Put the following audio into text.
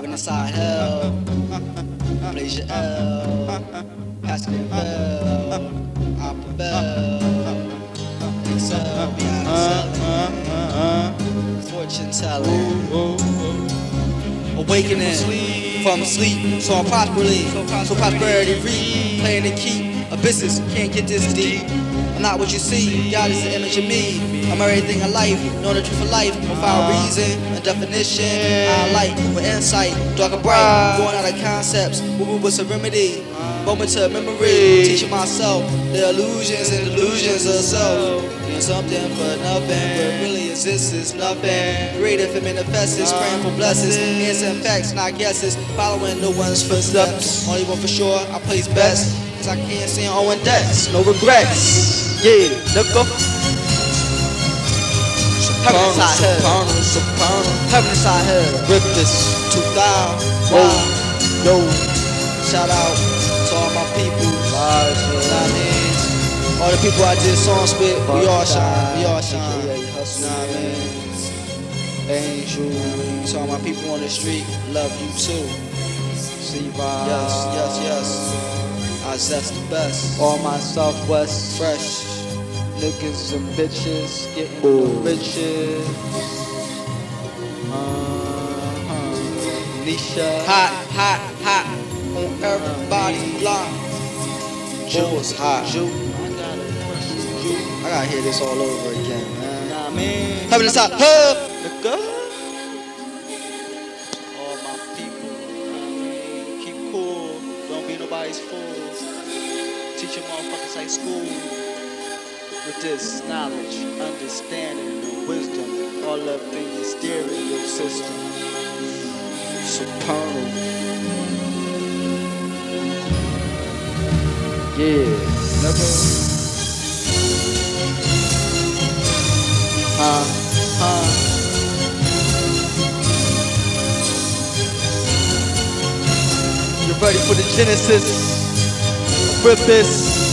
Heaven inside hell. Blaze your L. Pascal Bell. Opera Bell. Excel. Beyond selling. Fortune telling. Awakening from sleep. So I'm prosperly. So prosperity read. Playing the key. Abysses can't get this deep. I'm not what you see. God is the image of me. I'm everything in life. Know the truth of life. Without uh-huh. reason and definition. I like with insight. Dark and bright. Uh-huh. Going out of concepts. Moving with serenity. Moment to memory. Teaching myself the illusions and delusions of self. Doing something for nothing. But really exists is nothing. Creative and manifests. Uh-huh. Praying for blessings. Answering facts, not guesses. Following no one's footsteps. Only one for sure. I place best. Cause I can't see on one debts. No regrets. Yeah, nigga. Hell. Soprano, soprano. Heaven inside hell. Rip this. 2000. Whoa. Yo. Shout out to all my people. Live, You know I mean? All the people I did songs with, we all shine. We all shine. Yeah, You know what I mean? Angel. To all my people on the street, love you too. See Yes, yes, yes. I zest the best. All my Southwest Fresh. niggas and bitches getting Ooh. the riches. Uh-huh. Nisha. Hot, hot, hot. On everybody block. Jules hot. I gotta hear this all over again, man. Nah, man. Heaven inside hub. Nigga. Don't be. Teach your motherfuckers like school. With this knowledge, understanding, and wisdom, all up in your stereo system. Soprano. Yeah. Huh, huh. Ready for the genesis? Rip this.